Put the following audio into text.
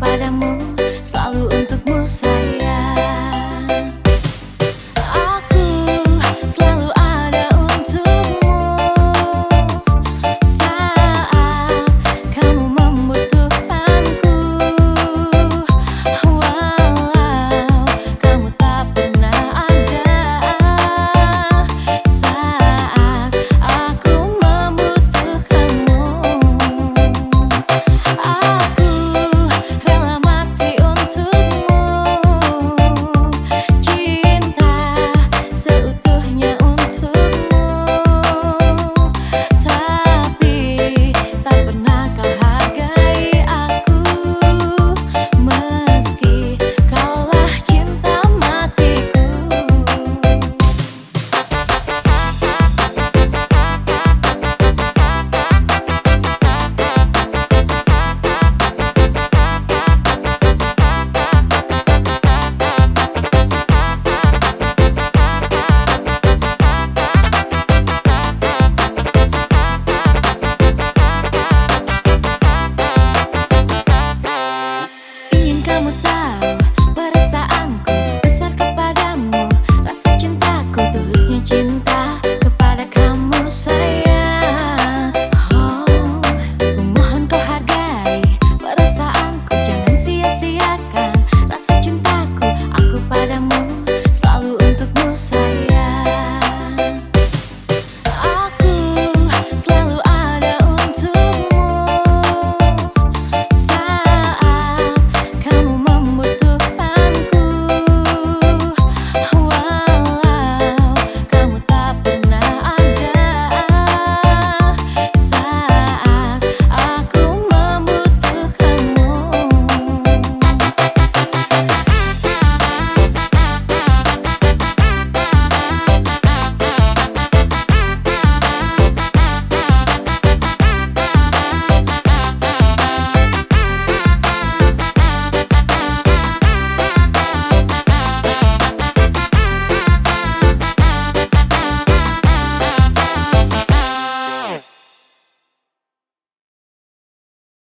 para amor.